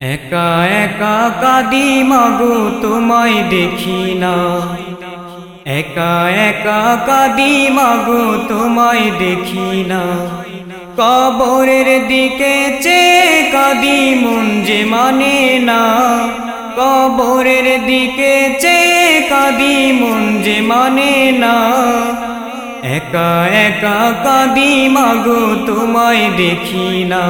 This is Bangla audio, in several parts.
একা একা কাদি মাগো, তোমায় দেখি না। একা একা কাদি মাগো, তোমায় দেখি না। কবরের দিকে চে কাদি মন যে মানে না। কবরের দিকে চে কাদি মন যে মানে না। একা একা কাদি মাগো, তোমায় দেখি না।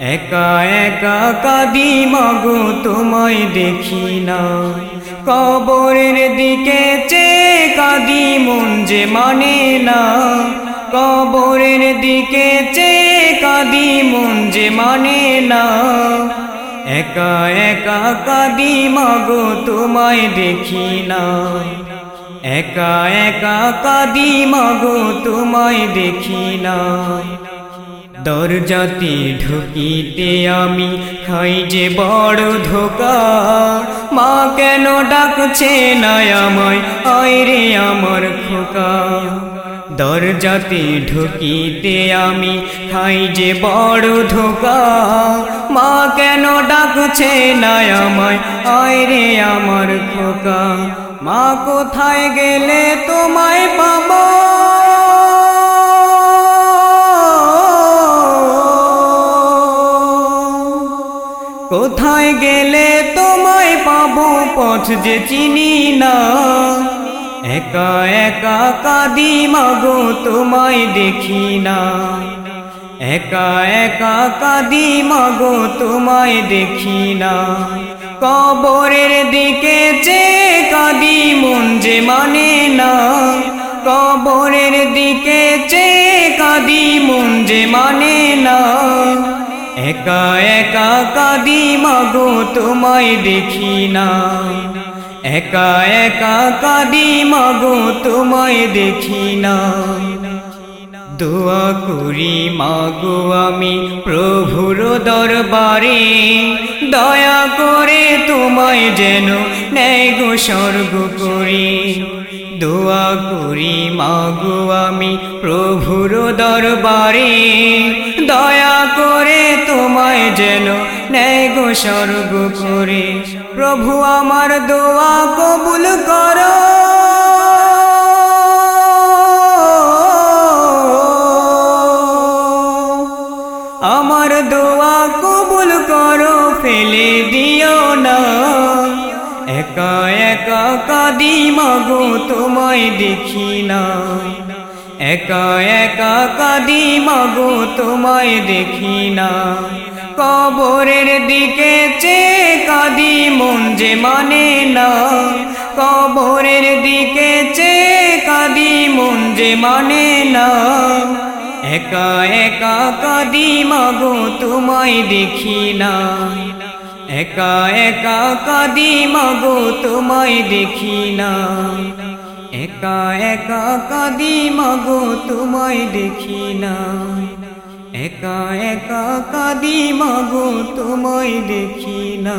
একা একা কাদি মাগো, তোমায় দেখি না। কবরের দিকে চে কাদি মন যে মানে না। কবরের দিকে চে কাদি মন যে মানে না। একা একা কাদি মাগো, তোমায় দেখি না। একা একা কাদি মাগো, তোমায় দেখি না। দরজাতে ঢুকিতে আমি খাই যে বড় ধোকা। মা কেন ডাকছে না আমায় আয় রে আমার খোকা। দরজাতে ঢুকিতে আমি খাই যে বড় ধোকা। মা কেন ডাকছে না আমায় আয় রে আমার খোকা। মা কোথায় গেলে তোমায় পাবো? কোথায় গেলে তোমায় পাবো পথ যে চিনি না? একা একা কাদি মাগো, তোমায় দেখি না। একা একা কাদি মাগো, তোমায় দেখি না। কবরের দিকে যে কাদি মন যে মানে না। কবরের দিকে যে কাদি মন যে মানে না। একা একা কাদি মাগো, তোমায় দেখি না। একা একা কাদি মাগো, তোমায় দেখি না। দোয়া করি মাগো আমি প্রভুর দরবারে, দয়া করে তোমায় যেন নেয় গো, স্বর্গ করি। দোয়া করি মাগো আমি প্রভুর দরবারে, দয়া তোমায় যেন নেয় গো স্বর্গ করে। প্রভু আমার দোয়া কবুল করো। আমার দোয়া কবুল করো, ফেলে দিও না। একা একা কাদি মাগো, তোমায় দেখি না। একা একা কাদি মাগো, তোমায় দেখি না। কবরের দিকে চে কাদি মন যে মানে না। কবরের দিকে চে কাদি মন যে মানে না। একা একা কাদি মাগো, তোমায় দেখি না। একা একা কাদি মাগো, তোমায় দেখি না। একা একা কাদি মাগো, তোমায় দেখি না। একা একা কাদি মাগো তোমায় দেখি না।